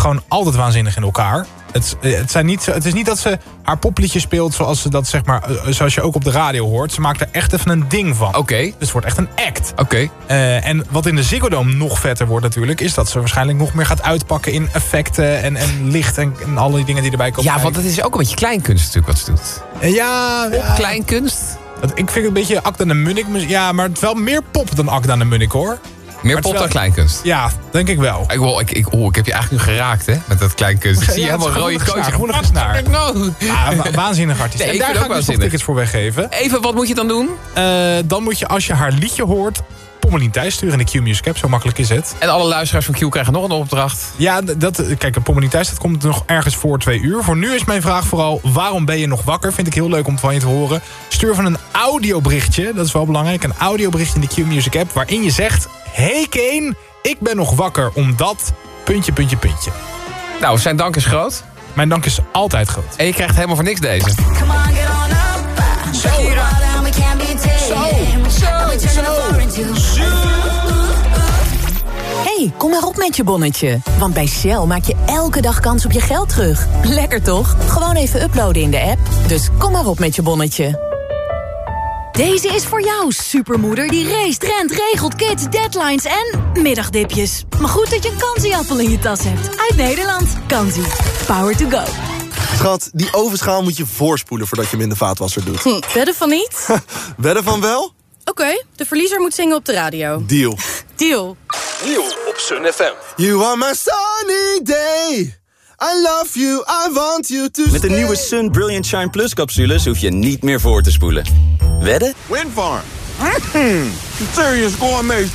gewoon altijd waanzinnig in elkaar. Het, het, zijn niet, zo- het is niet dat ze haar popliedje speelt zoals, ze dat, zeg maar, eh, zoals je ook op de radio hoort. Ze maakt er echt even een ding van. Oké, Dus het wordt echt een act. oké. Eh, en wat in de Ziggo Dome nog vetter wordt natuurlijk... is dat ze waarschijnlijk nog meer gaat uitpakken in effecten en, en licht... En, en alle die dingen die erbij komen Ja, want het is ook een beetje kleinkunst natuurlijk wat ze doet. kijken. Ja, ja Kleinkunst? ik vind het een beetje Akda de Munnik. mu- Ja, maar het wel meer pop dan Akda de Munnik, hoor. Meer pop dan kleinkunst. Ja, denk ik wel. Ik, oh, ik, ik, oh, ik heb je eigenlijk nu geraakt, hè? Met dat kleinkunst. Ik zie je Ja, helemaal rode groenige kootje. snaar, groenige snaar. No. Ja, wa- waanzinnig artiest. Nee, en daar ga ik dus tickets voor weggeven. Even, wat moet je dan doen? Eh, dan moet je, als je haar liedje hoort... Pommelien Thijs sturen in de Q-Music app. Zo makkelijk is het. En alle luisteraars van Q krijgen nog een opdracht. Ja, dat, kijk, een Pommelien Thijs, dat komt nog ergens voor twee uur. Voor nu is mijn vraag vooral, waarom ben je nog wakker? Vind ik heel leuk om van je te horen. Stuur van een audioberichtje, dat is wel belangrijk. Een audioberichtje in de Q-Music app, waarin je zegt... Hey Kane, ik ben nog wakker omdat... Puntje, puntje, puntje. Nou, zijn dank is groot. Mijn dank is altijd groot. En je krijgt helemaal voor niks deze. Come on, get on up. Zo, turn zo, hey, kom maar op met je bonnetje. Want bij Shell maak je elke dag kans op je geld terug. Lekker toch? Gewoon even uploaden in de app. Dus kom maar op met je bonnetje. Deze is voor jou, supermoeder die race, rent, regelt, kids, deadlines en middagdipjes. Maar goed dat je een kansieappel in je tas hebt. Uit Nederland. Kansie. Power to go. Schat, die ovenschaal moet je voorspoelen voordat je hem in de vaatwasser doet. Hm, wedden van niet? Wedden van wel? Oké, de verliezer moet zingen op de radio. Deal. Deal. Nieuw op Sun FM. You are my sunny day. I love you, I want you to Met de nieuwe Sun Brilliant Shine Plus capsules hoef je niet meer voor te spoelen. Wedden? Windfarm. Mm, serious gourmet.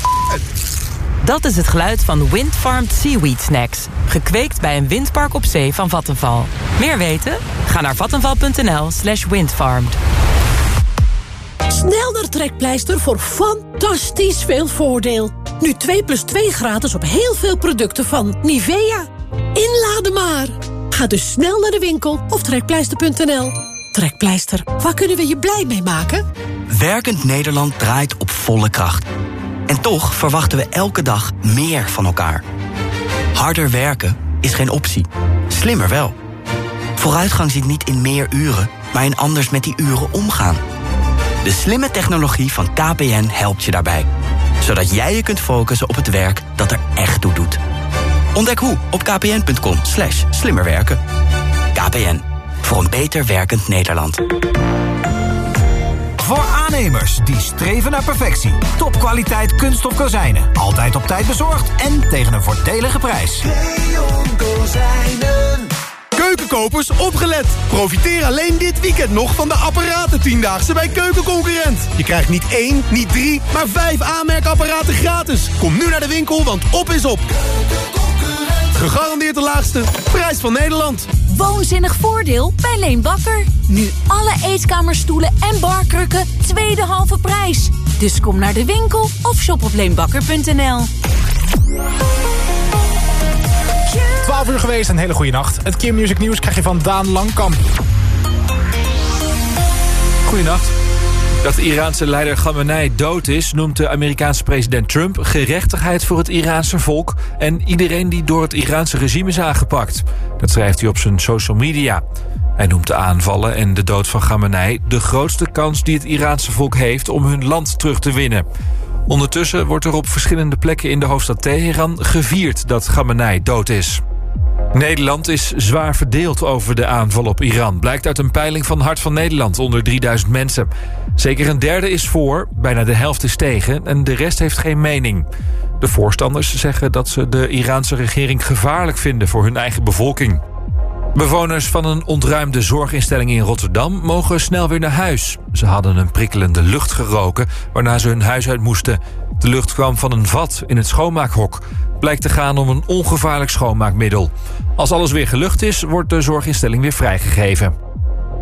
Dat is het geluid van Windfarmed Seaweed Snacks. Gekweekt bij een windpark op zee van Vattenval. Meer weten? Ga naar vattenval.nl slash windfarmed. Snel naar Trekpleister voor fantastisch veel voordeel. Nu 2 plus 2 gratis op heel veel producten van Nivea. Inladen maar. Ga dus snel naar de winkel of trekpleister.nl. Trekpleister, waar kunnen we je blij mee maken? Werkend Nederland draait op volle kracht. En toch verwachten we elke dag meer van elkaar. Harder werken is geen optie. Slimmer wel. Vooruitgang zit niet in meer uren, maar in anders met die uren omgaan. De slimme technologie van KPN helpt je daarbij. Zodat jij je kunt focussen op het werk dat er echt toe doet. Ontdek hoe op kpn.com slash slimmerwerken. KPN, voor een beter werkend Nederland. Voor aannemers die streven naar perfectie. Topkwaliteit kunststof kozijnen. Altijd op tijd bezorgd en tegen een voordelige prijs. Keukenkopers, opgelet! Profiteer alleen dit weekend nog van de apparaten Tiendaagse bij Keukenconcurrent. Je krijgt niet één, niet drie, maar vijf aanmerkapparaten gratis. Kom nu naar de winkel, want op is op. Gegarandeerd de laagste prijs van Nederland. Woonzinnig voordeel bij Leen Bakker. Nu alle eetkamerstoelen en barkrukken tweede halve prijs. Dus kom naar de winkel of shop op leenbakker.nl. 12 uur geweest, een hele goede nacht. Het Q Music Nieuws krijg je van Daan Langkamp. Goedenacht. Dat Iraanse leider Khamenei dood is, noemt de Amerikaanse president Trump gerechtigheid voor het Iraanse volk en iedereen die door het Iraanse regime is aangepakt. Dat schrijft hij op zijn social media. Hij noemt de aanvallen en de dood van Khamenei de grootste kans die het Iraanse volk heeft om hun land terug te winnen. Ondertussen wordt er op verschillende plekken in de hoofdstad Teheran gevierd dat Khamenei dood is. Nederland is zwaar verdeeld over de aanval op Iran. Blijkt uit een peiling van Hart van Nederland onder 3000 mensen. Zeker een derde is voor, bijna de helft is tegen en de rest heeft geen mening. De voorstanders zeggen dat ze de Iraanse regering gevaarlijk vinden voor hun eigen bevolking. Bewoners van een ontruimde zorginstelling in Rotterdam mogen snel weer naar huis. Ze hadden een prikkelende lucht geroken, waarna ze hun huis uit moesten. De lucht kwam van een vat in het schoonmaakhok. Blijkt te gaan om een ongevaarlijk schoonmaakmiddel. Als alles weer gelucht is, wordt de zorginstelling weer vrijgegeven.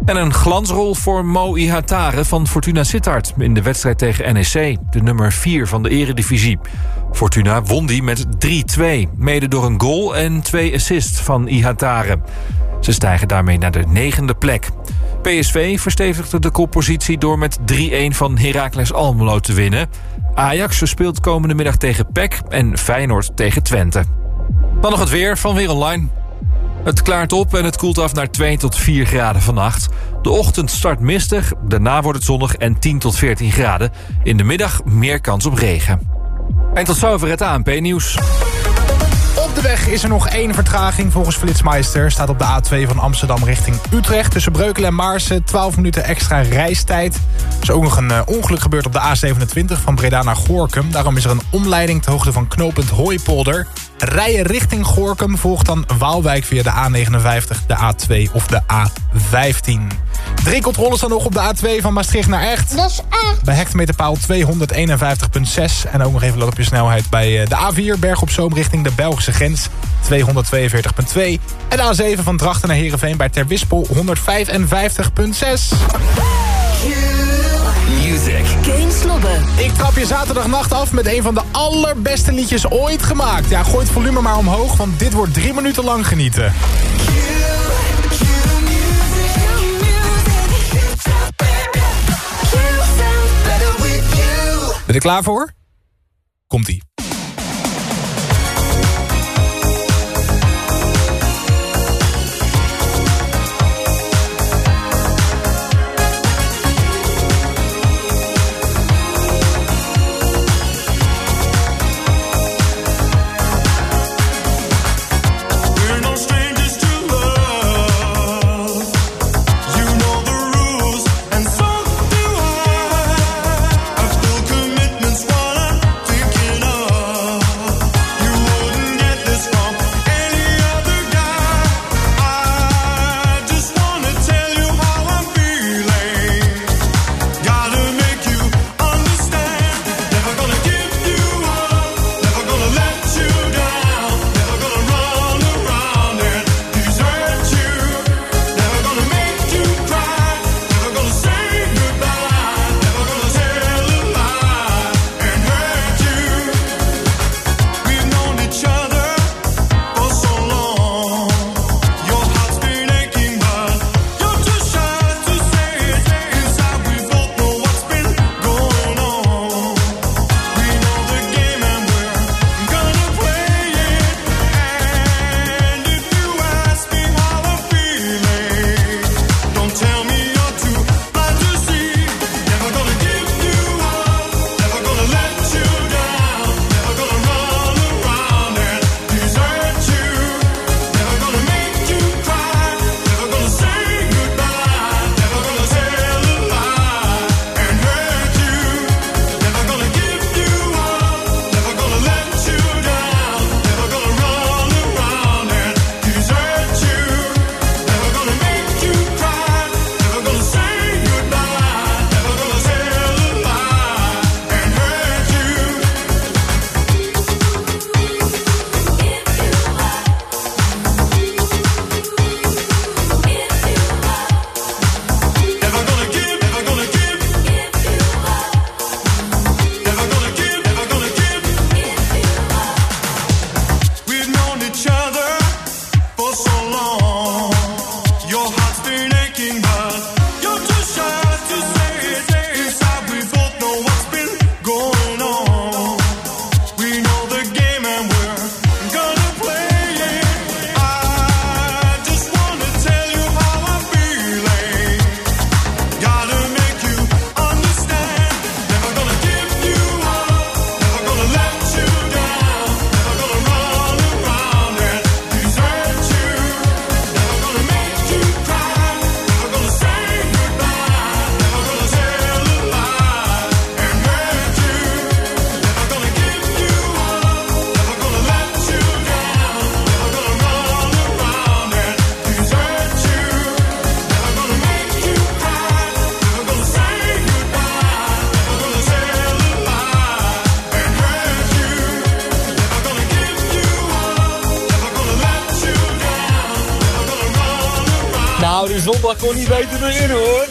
En een glansrol voor Mo Ihatare van Fortuna Sittard... in de wedstrijd tegen NEC, de nummer 4 van de eredivisie. Fortuna won die met 3-2, mede door een goal en twee assists van Ihatare. Ze stijgen daarmee naar de negende plek. PSV verstevigde de koppositie door met 3-1 van Heracles Almelo te winnen. Ajax speelt komende middag tegen PEC en Feyenoord tegen Twente. Dan nog het weer van Weer Online. Het klaart op en het koelt af naar 2 tot 4 graden vannacht. De ochtend start mistig, daarna wordt het zonnig en 10 tot 14 graden. In de middag meer kans op regen. En tot zover het ANP-nieuws. Op de weg is er nog één vertraging volgens Flitsmeister. Staat op de A2 van Amsterdam richting Utrecht. Tussen Breukelen en Maarsen 12 minuten extra reistijd. Er is ook nog een eh, ongeluk gebeurd op de A27 van Breda naar Gorkum. Daarom is er een omleiding ter hoogte van knooppunt Hooipolder. Rijden richting Gorkum volgt dan Waalwijk via de A59, de A2 of de A15. Drie controles dan nog op de A2 van Maastricht naar Echt. Dat is echt. Bij hectometerpaal 251,6. En ook nog even let op je snelheid bij eh, de A4 Berg op Zoom richting de Belgische grens. 242,2. En de A7 van Drachten naar Heerenveen bij Terwispel 155,6. Music. Ik trap je zaterdagnacht af met een van de allerbeste liedjes ooit gemaakt. Ja, gooi het volume maar omhoog, want dit wordt drie minuten lang genieten. Ben je klaar voor? Komt-ie. Zondag kon niet beter beginnen hoor.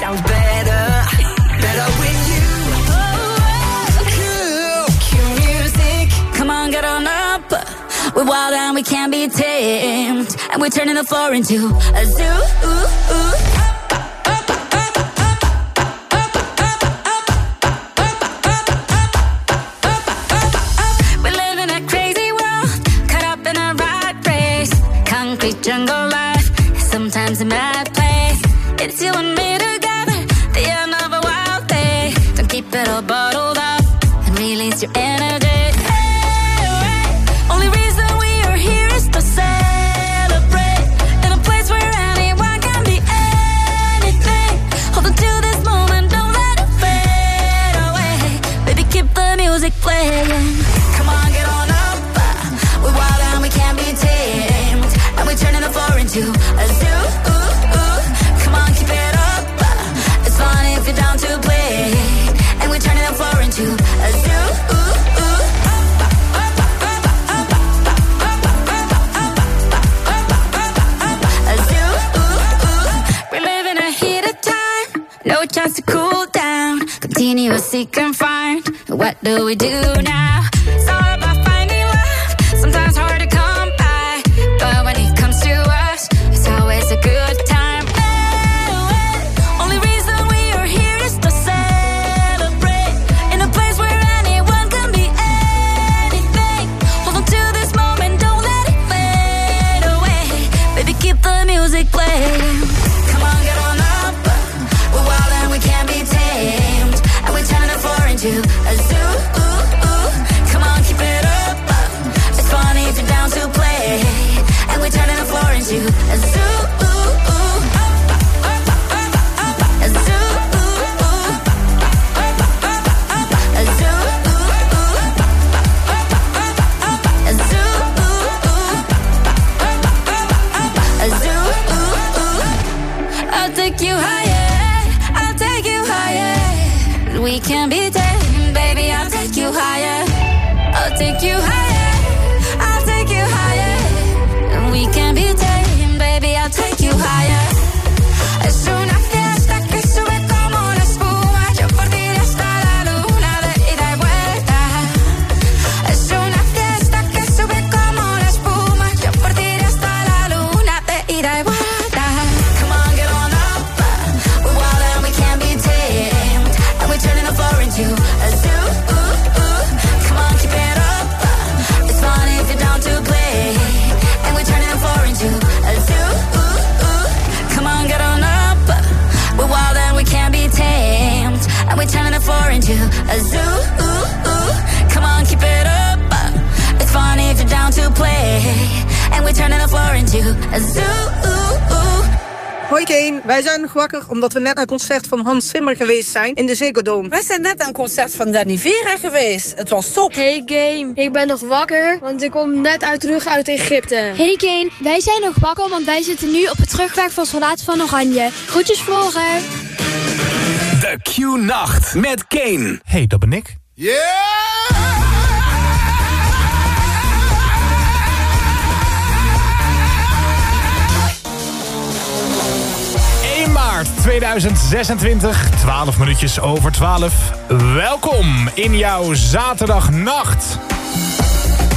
Sounds better, better with you. Come on, get on up. We're wild and we can't be tamed, and we're turning the floor into a zoo. Ooh, ooh. Omdat we net naar het concert van Hans Zimmer geweest zijn in de Ziggo Dome. Wij zijn net aan een concert van Danny Vera geweest. Het was top. Hey Game, ik ben nog wakker, want ik kom net uit terug uit Egypte. Hey Kane, wij zijn nog wakker, want wij zitten nu op het terugweg van Soldaat van Oranje. Groetjes vlogger. De Q-nacht met Kane. hey, dat ben ik. Yeah! Maart 2026, 12 minuutjes over 12. Welkom in jouw zaterdagnacht.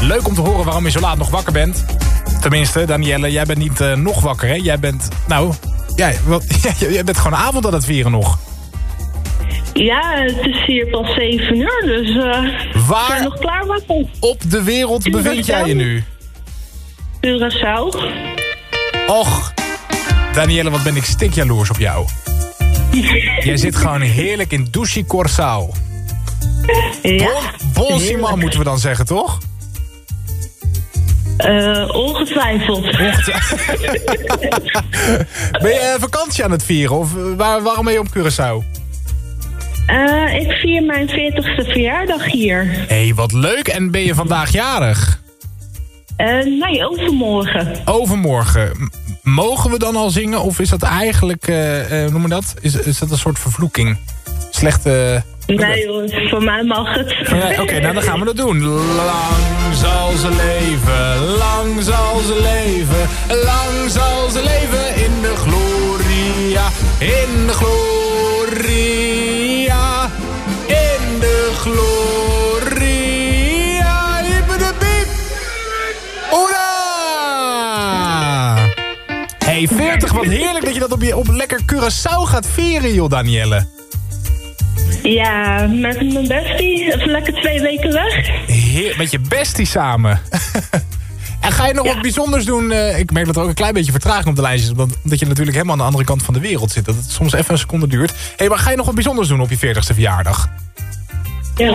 Leuk om te horen waarom je zo laat nog wakker bent. Tenminste, Danielle, jij bent niet eh, nog wakker, hè? Jij bent, nou, jij, wat, jij bent gewoon avond aan het vieren nog. Ja, het is hier pas 7 uur, dus eh Waar nog klaar wakker. op de wereld Curaçao. bevind jij je nu? Curaçao. Och, Danielle, wat ben ik stikjaloers op jou. Jij zit gewoon heerlijk in Douchy Corsau. Ja. Bon, bon Simon moeten we dan zeggen, toch? Eh, ongetwijfeld. Ben je eh, vakantie aan het vieren? Of eh, waar, waarom ben je op Curaçao? Ik vier mijn 40ste verjaardag hier. Hé, hey, wat leuk. En ben je vandaag jarig? Eh, nee, overmorgen. Overmorgen. Mogen we dan al zingen? Of is dat eigenlijk, eh, noem maar dat? Is, is dat een soort vervloeking? Slechte... Nee hoor, voor mij mag het. Oké, nou dan gaan we dat doen. Lang zal ze leven, lang zal ze leven, lang zal ze leven in de gloria, in de gloria, Hey, 40, wat heerlijk dat je dat op, je, op lekker Curaçao gaat vieren, joh, Danielle. Ja, met mijn bestie. Even lekker twee weken weg. Heer, met je bestie samen. en ga je nog wat bijzonders doen? Eh, ik merk dat er ook een klein beetje vertraging op de lijst is. Omdat, je natuurlijk helemaal aan de andere kant van de wereld zit. Dat het soms even een seconde duurt. hey, maar ga je nog wat bijzonders doen op je 40ste verjaardag? Ja,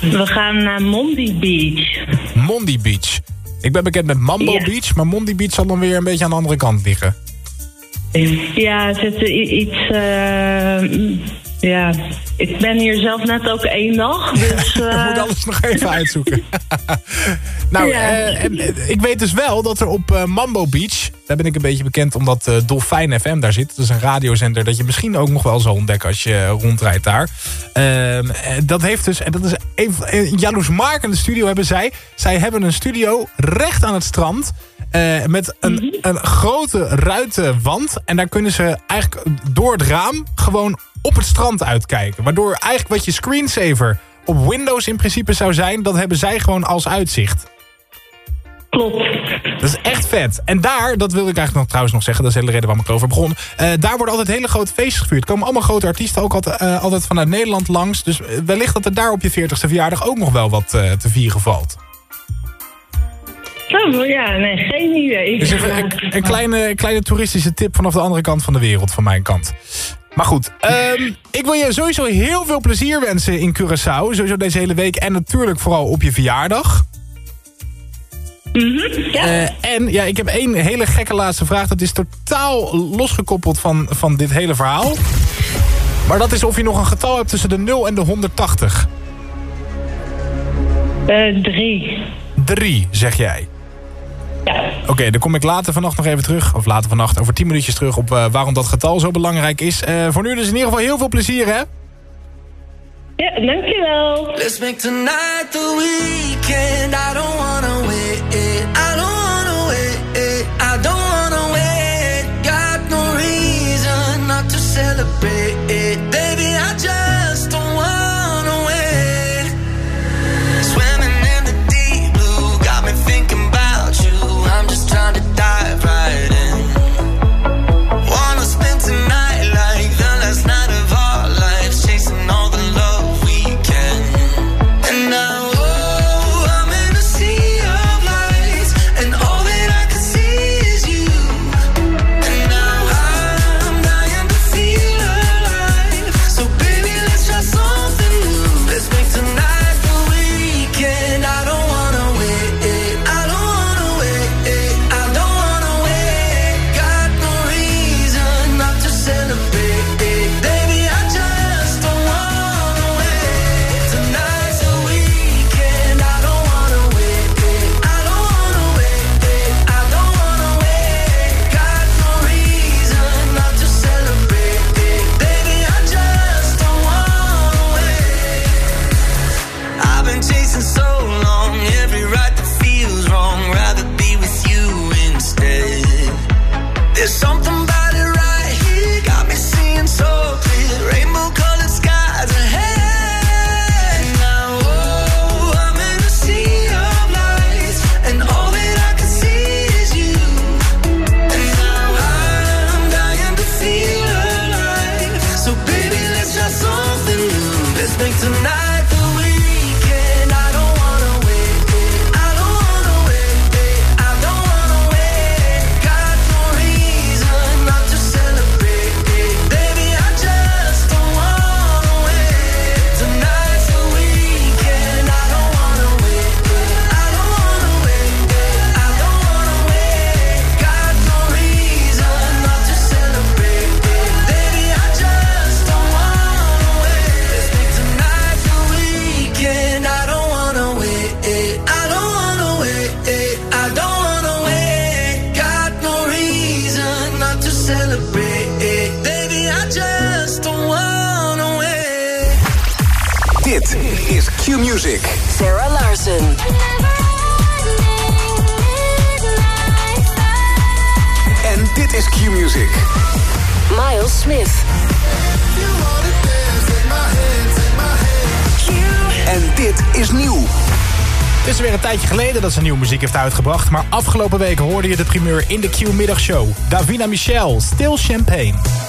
we gaan naar Mondi Beach. Mondi Beach. Ik ben bekend met Mambo Ja. Beach. Maar Mondi Beach zal dan weer een beetje aan de andere kant liggen. Ja, het is iets... eh, ja, ik ben hier zelf net ook één dag, dus... We eh, moeten alles nog even uitzoeken. nou, Ja. eh, eh, ik weet dus wel dat er op eh, Mambo Beach... daar ben ik een beetje bekend omdat eh Dolfijn FM daar zit. Dat is een radiozender dat je misschien ook nog wel zal ontdekken... als je eh, rondrijdt daar. Ehm, eh, dat heeft dus... en dat is een, een jaloersmakende studio hebben zij. Zij hebben een studio recht aan het strand... eh, met een, een grote ruitenwand. En daar kunnen ze eigenlijk door het raam gewoon op het strand uitkijken. Waardoor eigenlijk wat je screensaver op Windows in principe zou zijn... dat hebben zij gewoon als uitzicht. Klopt. Dat is echt vet. En daar, dat wilde ik eigenlijk nog trouwens nog zeggen... dat is de hele reden waarom ik over begon... eh, daar worden altijd hele grote feestjes gevierd. Er komen allemaal grote artiesten ook altijd, eh, altijd vanuit Nederland langs. Dus eh, wellicht dat er daar op je 40ste verjaardag... ook nog wel wat te vieren valt. Oh, ja, nee, geen idee. Dus even een, een kleine, kleine toeristische tip vanaf de andere kant van de wereld van mijn kant. Maar goed, ehm, ik wil je sowieso heel veel plezier wensen in Curaçao. Sowieso deze hele week en natuurlijk vooral op je verjaardag. Eh, en ja, ik heb één hele gekke laatste vraag. Dat is totaal losgekoppeld van, van dit hele verhaal. Maar dat is of je nog een getal hebt tussen de 0 en de 180. Eh, drie. Drie, zeg jij. Oké, dan kom ik later vannacht nog even terug. Of later vannacht, over 10 minuutjes terug op eh, waarom dat getal zo belangrijk is. Eh, voor nu dus in ieder geval heel veel plezier, hè? Ja, dankjewel. Let's make tonight the weekend. I don't wanna wait. I don't heeft uitgebracht. Maar afgelopen week hoorde je de primeur in de Q-middagshow. Davina Michel, Still Champagne.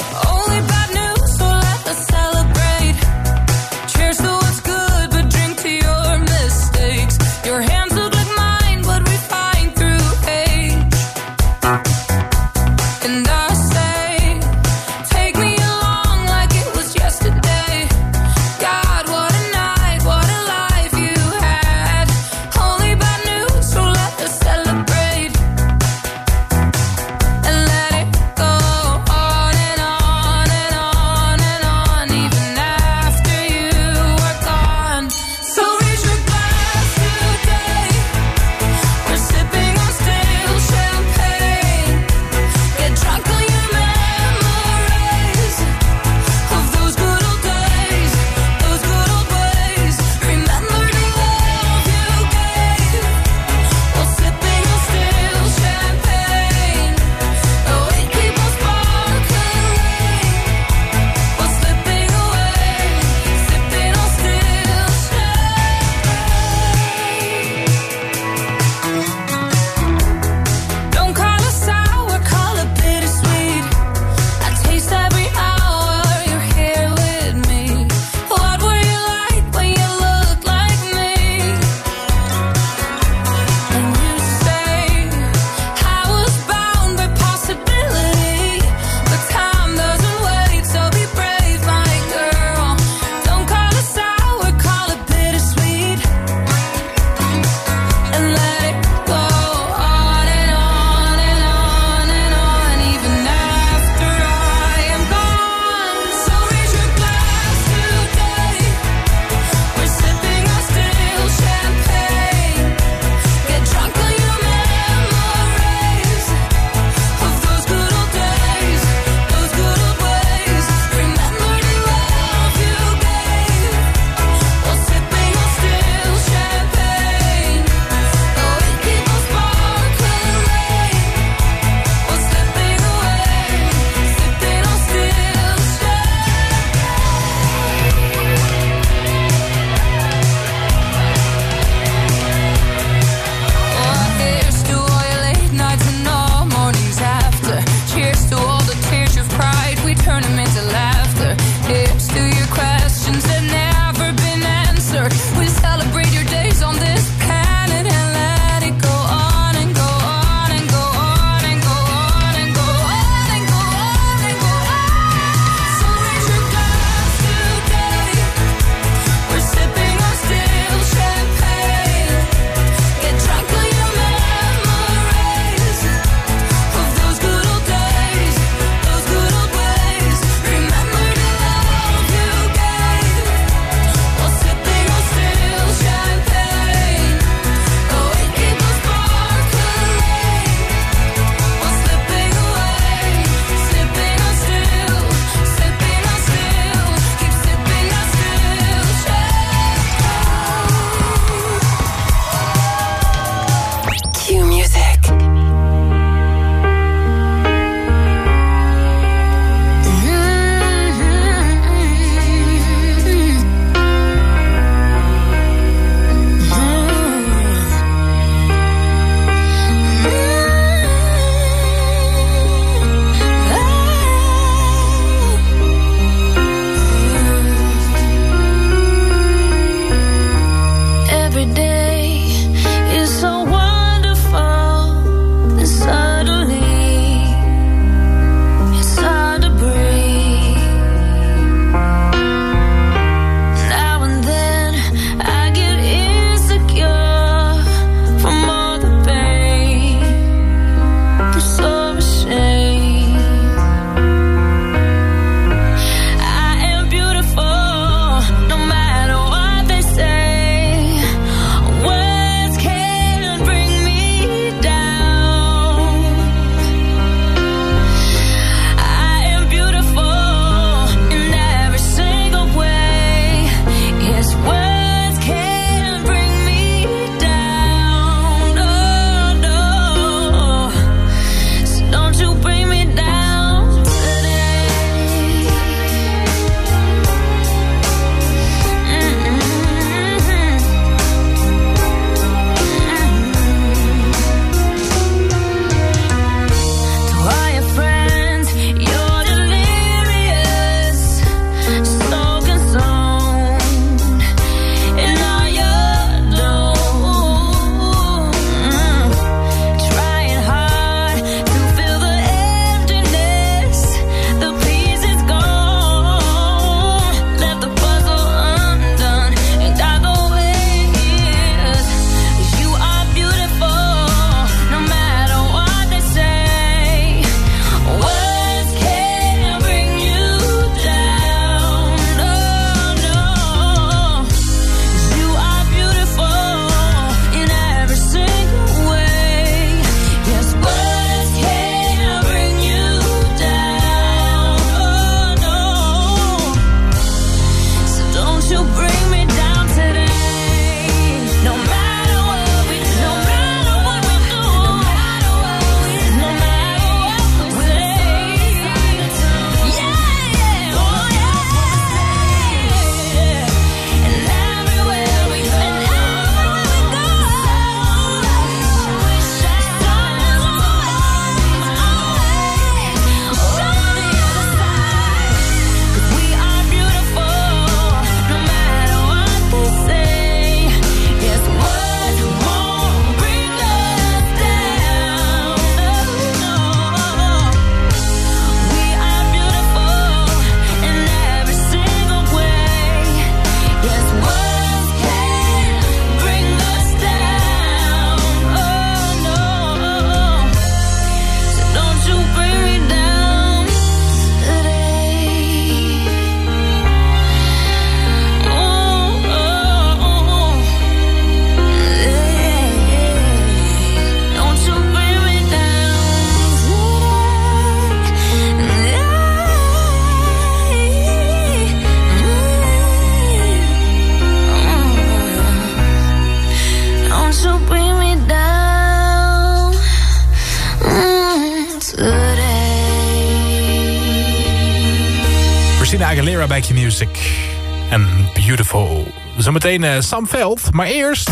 Beautiful. Zometeen eh, Sam Veld, maar eerst...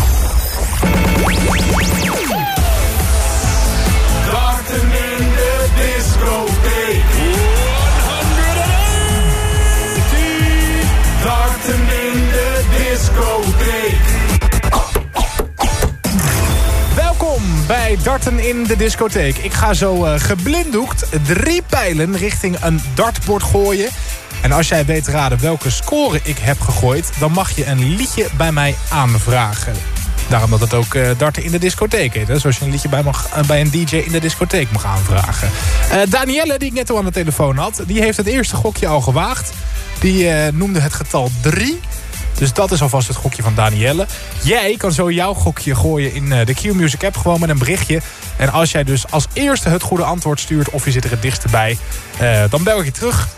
Darten in de discotheek. 180. Darten in de discotheek. Welkom bij Darten in de discotheek. Ik ga zo eh, geblinddoekt drie pijlen richting een dartbord gooien. En als jij weet raden welke score ik heb gegooid... dan mag je een liedje bij mij aanvragen. Daarom dat het ook eh, darten in de discotheek heet. Hè? Zoals je een liedje bij, mag, eh, bij een DJ in de discotheek mag aanvragen. Eh Danielle, die ik net al aan de telefoon had... die heeft het eerste gokje al gewaagd. Die noemde het getal 3. Dus dat is alvast het gokje van Danielle. Jij kan zo jouw gokje gooien in de Q-Music app. Gewoon met een berichtje. En als jij dus als eerste het goede antwoord stuurt... of je zit er het dichtst bij... dan bel ik je terug.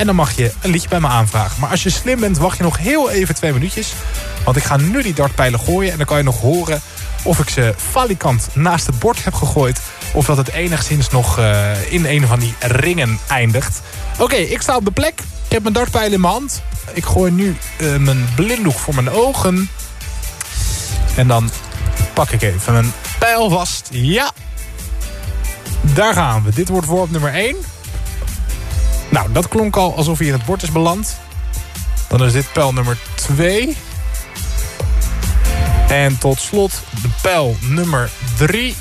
En dan mag je een liedje bij me aanvragen. Maar als je slim bent, wacht je nog heel even twee minuutjes. Want ik ga nu die dartpijlen gooien. En dan kan je nog horen of ik ze falikant naast het bord heb gegooid. Of dat het enigszins nog eh, in een van die ringen eindigt. Oké, ik sta op de plek. Ik heb mijn dartpijl in mijn hand. Ik gooi nu eh, mijn blinddoek voor mijn ogen. En dan pak ik even mijn pijl vast. Ja. Daar gaan we. Dit wordt worp nummer 1. Nou, dat klonk al alsof hij in het bord is beland. Dan is dit pijl nummer 2. En tot slot de pijl nummer 3.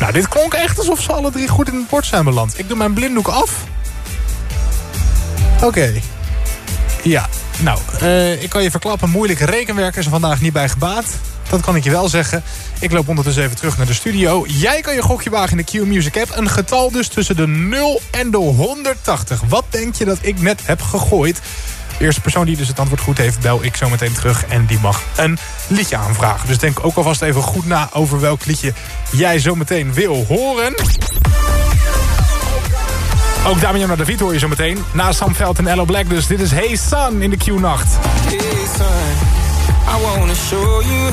Nou, dit klonk echt alsof ze alle drie goed in het bord zijn beland. Ik doe mijn blinddoek af. Oké. Ja, nou, eh, ik kan je verklappen, moeilijk rekenwerk is er vandaag niet bij gebaat. Dat kan ik je wel zeggen. Ik loop ondertussen even terug naar de studio. Jij kan je gokje wagen in de Q-Music app. Een getal dus tussen de 0 en de 180. Wat denk je dat ik net heb gegooid? De eerste persoon die dus het antwoord goed heeft, bel ik zo meteen terug. En die mag een liedje aanvragen. Dus denk ook alvast even goed na over welk liedje jij zo meteen wil horen. Ook Damian David hoor je zo meteen. Na Sam Veld en Ello Black dus. Dit is Hey Sun in de Q-nacht. Hey son, I wanna show you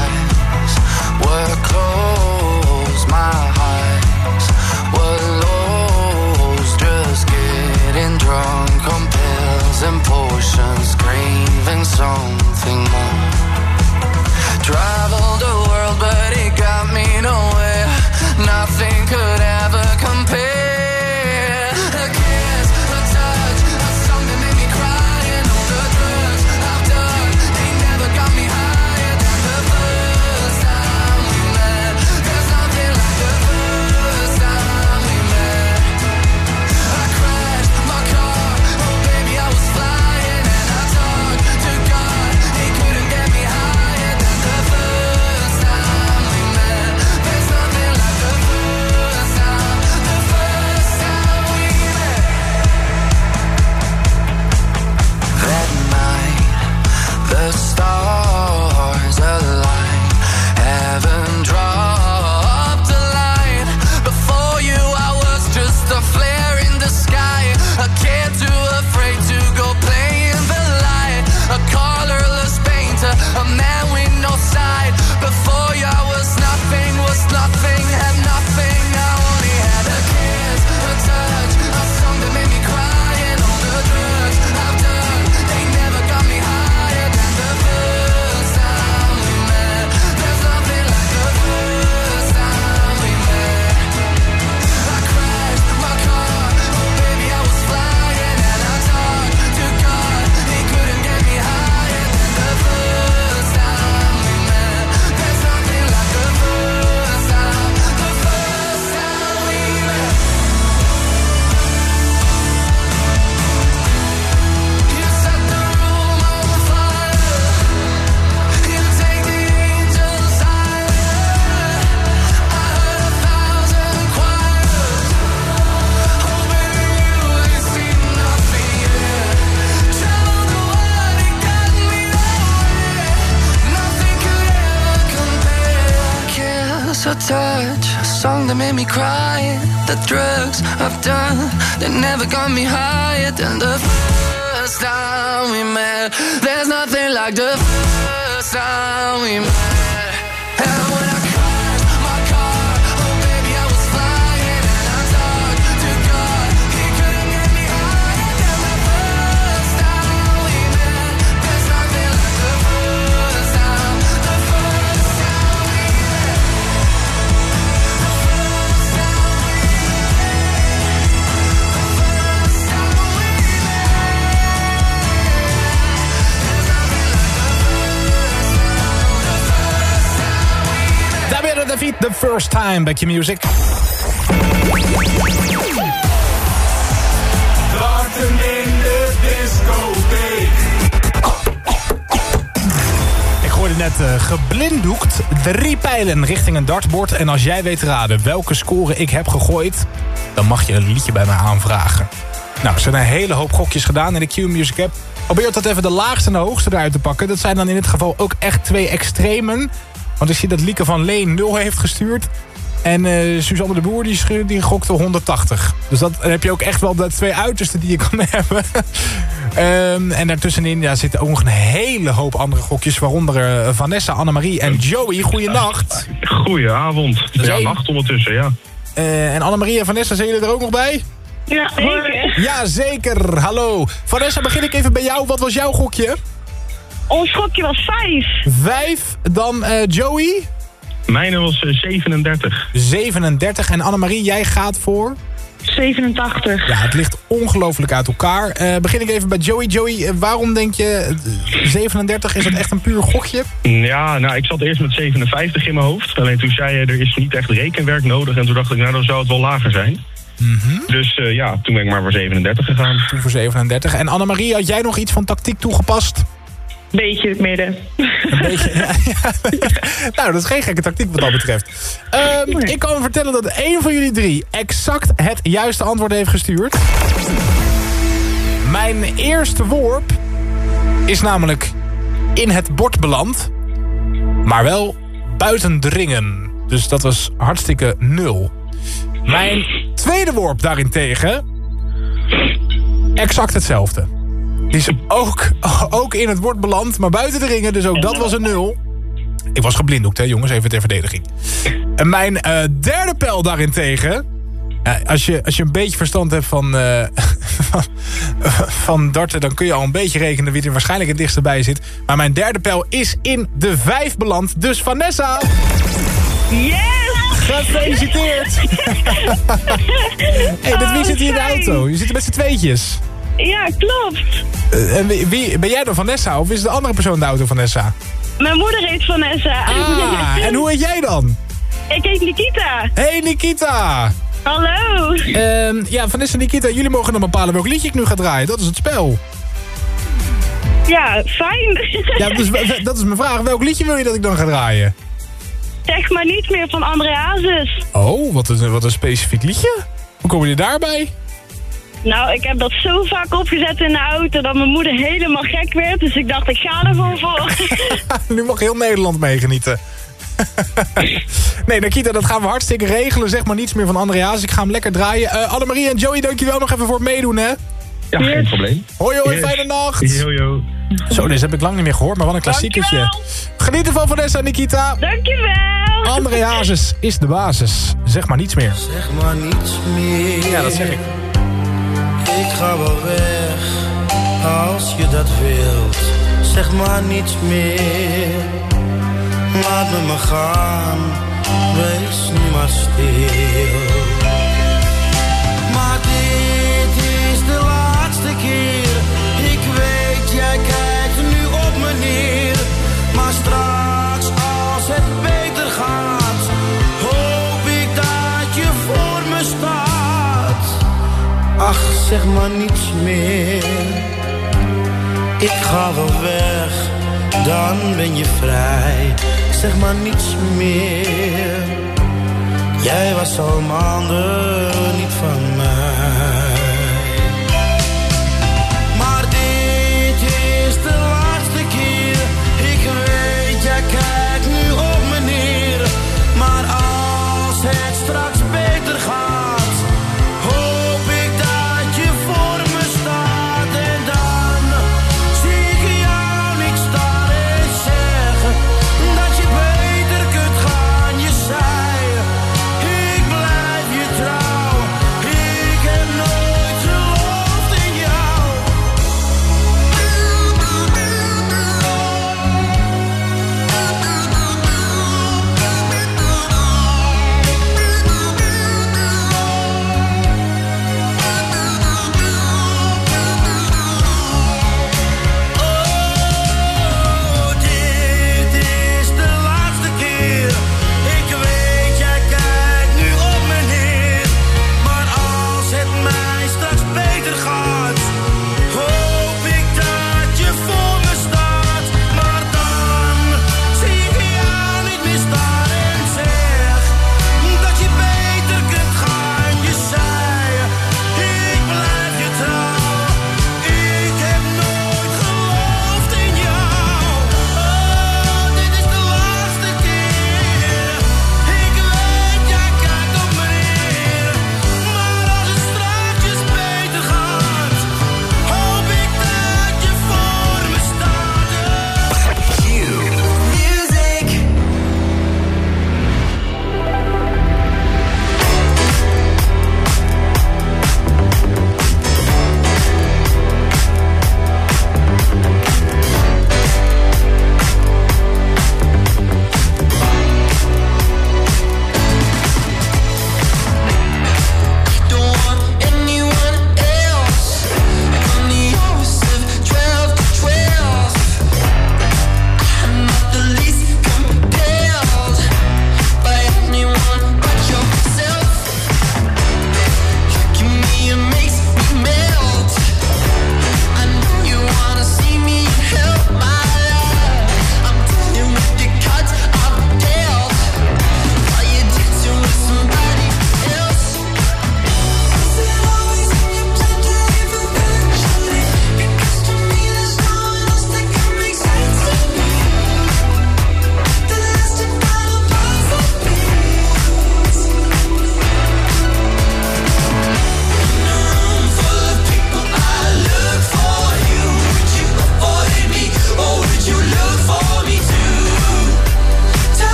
something more. Traveled the first time bij Q-Music. Darten in de discotheek. Ik hoorde net eh, geblinddoekt drie pijlen richting een dartbord. En als jij weet te raden welke score ik heb gegooid... dan mag je een liedje bij mij aanvragen. Nou, er zijn een hele hoop gokjes gedaan in de Q-Music app. Probeer altijd even de laagste en de hoogste eruit te pakken. Dat zijn dan in dit geval ook echt twee extremen. Want ik zie dat Lieke van Leen 0 heeft gestuurd. En eh Suzanne de Boer die, gokte 180. Dus dat, dan heb je ook echt wel de twee uitersten die je kan hebben. Ehm, en daartussenin ja, zitten ook nog een hele hoop andere gokjes. Waaronder eh, Vanessa, Annemarie en Joey. Goeienacht. Goedenavond. Ja, Zee. nacht ondertussen, ja. Eh, en Annemarie en Vanessa, zijn jullie er ook nog bij? Ja, zeker. Ja, zeker. Hallo. Vanessa, begin ik even bij jou. Wat was jouw gokje? Ons gokje was vijf. Vijf. Dan eh, Joey? Mijne was eh, 37. 37. En Annemarie, jij gaat voor? 87. Ja, het ligt ongelooflijk uit elkaar. Eh, begin ik even bij Joey. Joey, waarom denk je eh, 37? Is dat echt een puur gokje? Ja, nou, ik zat eerst met 57 in mijn hoofd. Alleen toen zei je, er is niet echt rekenwerk nodig. En toen dacht ik, nou, dan zou het wel lager zijn. Dus eh, ja, toen ben ik maar voor 37 gegaan. Toen voor 37. En Annemarie, had jij nog iets van tactiek toegepast? Beetje het midden. Een beetje, ja, ja. Nou, dat is geen gekke tactiek wat dat betreft. Ehm, Ik kan me vertellen dat één van jullie drie exact het juiste antwoord heeft gestuurd. Mijn eerste worp is namelijk in het bord beland. Maar wel buiten de ringen. Dus dat was hartstikke nul. Mijn tweede worp daarentegen... exact hetzelfde. Die is ook, ook in het bord beland, maar buiten de ringen. Dus ook dat was een nul. Ik was geblinddoekt, hè jongens, even ter verdediging. En mijn eh, derde pijl daarentegen... eh, als, je, als je een beetje verstand hebt van, eh, van, van darten... dan kun je al een beetje rekenen wie er waarschijnlijk het dichtst bij zit. Maar mijn derde pijl is in de vijf beland. Dus Vanessa... Yes! Gefeliciteerd! hey, met wie zit hier in de auto? Je zit er met z'n tweetjes. Ja, klopt. Eh, en wie, wie- ben jij dan Vanessa of is de andere persoon de auto Vanessa? Mijn moeder heet Vanessa. Ah, en hoe heet jij dan? Ik heet Nikita. Hey Nikita! Hallo. Ehm, ja, Vanessa en Nikita, jullie mogen dan bepalen welk liedje ik nu ga draaien. Dat is het spel. Ja, fijn. Ja, dus, dat is mijn vraag. Welk liedje wil je dat ik dan ga draaien? Zeg maar niet meer van André Hazes. Oh, wat een, wat een specifiek liedje. Hoe kom je daarbij? Nou, ik heb dat zo vaak opgezet in de auto dat mijn moeder helemaal gek werd. Dus ik dacht, ik ga er gewoon voor. nu mag heel Nederland meegenieten. nee, Nikita, dat gaan we hartstikke regelen. Zeg maar niets meer van André Hazes. Ik ga hem lekker draaien. Eh Annemarie en Joey, dankjewel nog even voor het meedoen, hè? Ja, geen probleem. Hoi, hoi, Yes. fijne nacht. Yo, yo. Zo, deze heb ik lang niet meer gehoord, maar wat een klassiekertje. Geniet ervan, Vanessa en Nikita. Dankjewel. André Hazes is de basis. Zeg maar niets meer. Zeg maar niets meer. Ja, dat zeg ik. Ga wel weg, als je dat wilt. Zeg maar niets meer. Laat me maar gaan, wees nu maar stil. Zeg maar niets meer. Ik ga wel weg, dan ben je vrij. Zeg maar niets meer. Jij was al maanden niet van mij.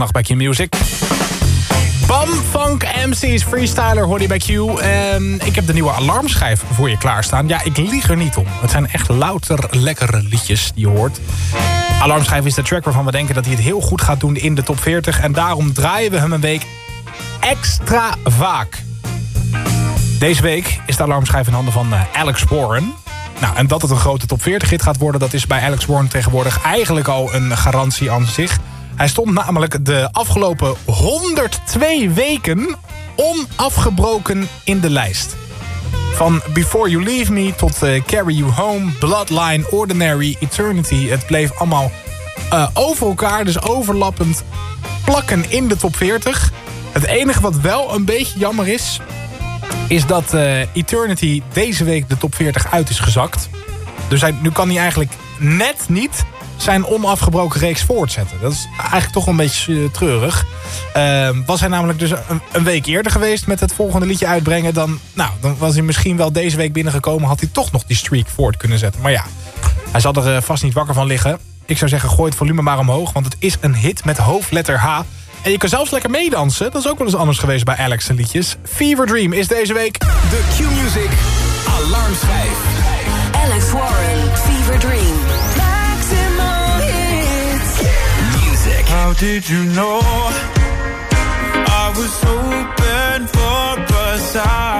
Zaterdagnacht bij Q Music. Bam Funk MC's Freestyler hoor je bij ik heb de nieuwe alarmschijf voor je klaarstaan. Ja, ik lieg er niet om. Het zijn echt louter lekkere liedjes die je hoort. Alarmschijf is de track waarvan we denken dat hij het heel goed gaat doen in de top 40. En daarom draaien we hem een week extra vaak. Deze week is de alarmschijf in handen van eh, Alex Warren. Nou, en dat het een grote top 40 hit gaat worden... dat is bij Alex Warren tegenwoordig eigenlijk al een garantie aan zich. Hij stond namelijk de afgelopen 102 weken onafgebroken in de lijst. Van Before You Leave Me tot eh, Carry You Home, Bloodline, Ordinary, Eternity. Het bleef allemaal eh, over elkaar, dus overlappend plakken in de top 40. Het enige wat wel een beetje jammer is... is dat eh, Eternity deze week de top 40 uit is gezakt. Dus hij, nu kan hij eigenlijk net niet zijn onafgebroken reeks voortzetten. Dat is eigenlijk toch een beetje eh, treurig. Eh, was hij namelijk dus een, week eerder geweest met het volgende liedje uitbrengen... Dan, nou, dan was hij misschien wel deze week binnengekomen... had hij toch nog die streak voort kunnen zetten. Maar ja, hij zal er eh, vast niet wakker van liggen. Ik zou zeggen, gooi het volume maar omhoog... want het is een hit met hoofdletter H... En je kan zelfs lekker meedansen. Dat is ook wel eens anders geweest bij Alex liedjes. Fever Dream is deze week... De Q-Music Alarmschijf. Alex Warren, How did you know I was hoping for a sign?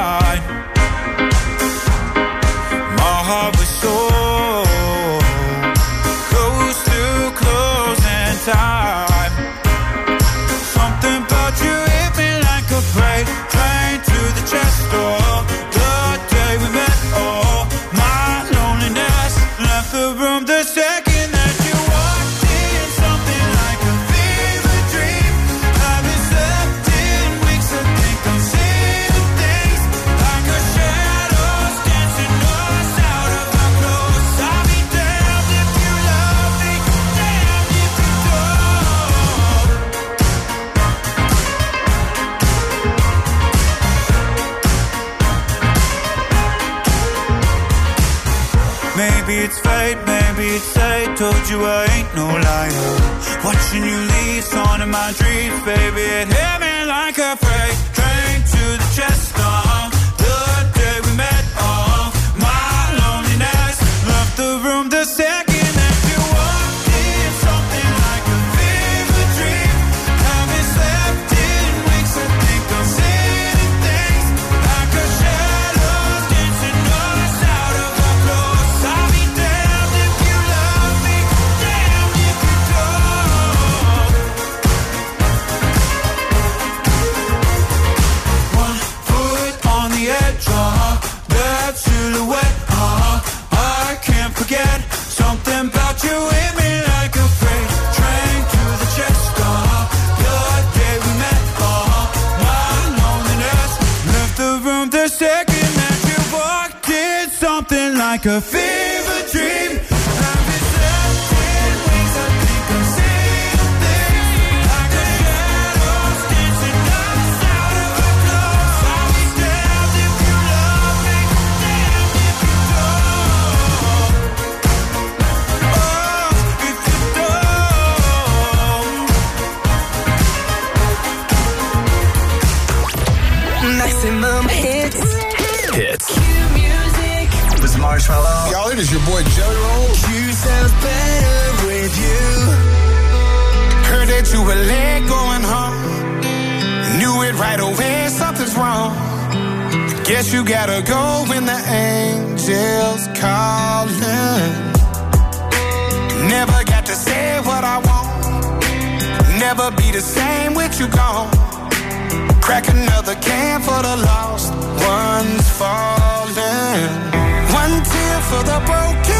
Told you I ain't no liar. Watching you leave, on in my dreams, baby. It hit me like a freight train to the chest like a fever Marshmallow. Y'all, it is your boy Jelly Roll. Q sounds better with you. Heard that you were late going home. Knew it right away, something's wrong. Guess you gotta go when the angels calling. Never got to say what I want. Never be the same with you gone. Crack another can for the lost ones falling. For the broken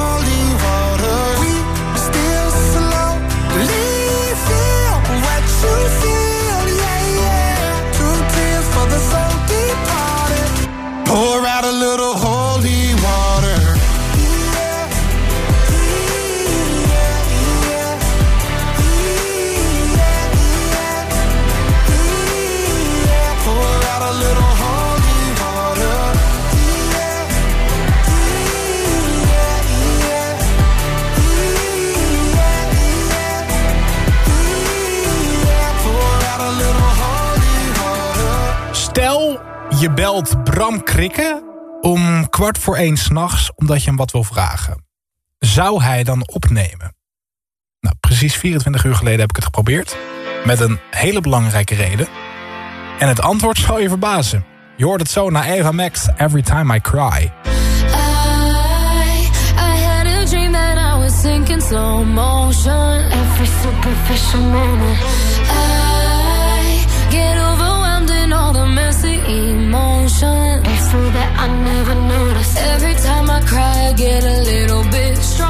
je belt Bram Krikke om kwart voor één s'nachts... omdat je hem wat wil vragen. Zou hij dan opnemen? Nou, precies 24 uur geleden heb ik het geprobeerd. Met een hele belangrijke reden. En het antwoord zal je verbazen. Je hoort het zo naar Eva Max, Every Time I Cry. I, I motion. Superficial. Emotion. Before that, I never noticed. Every time I cry, I get a little bit stronger.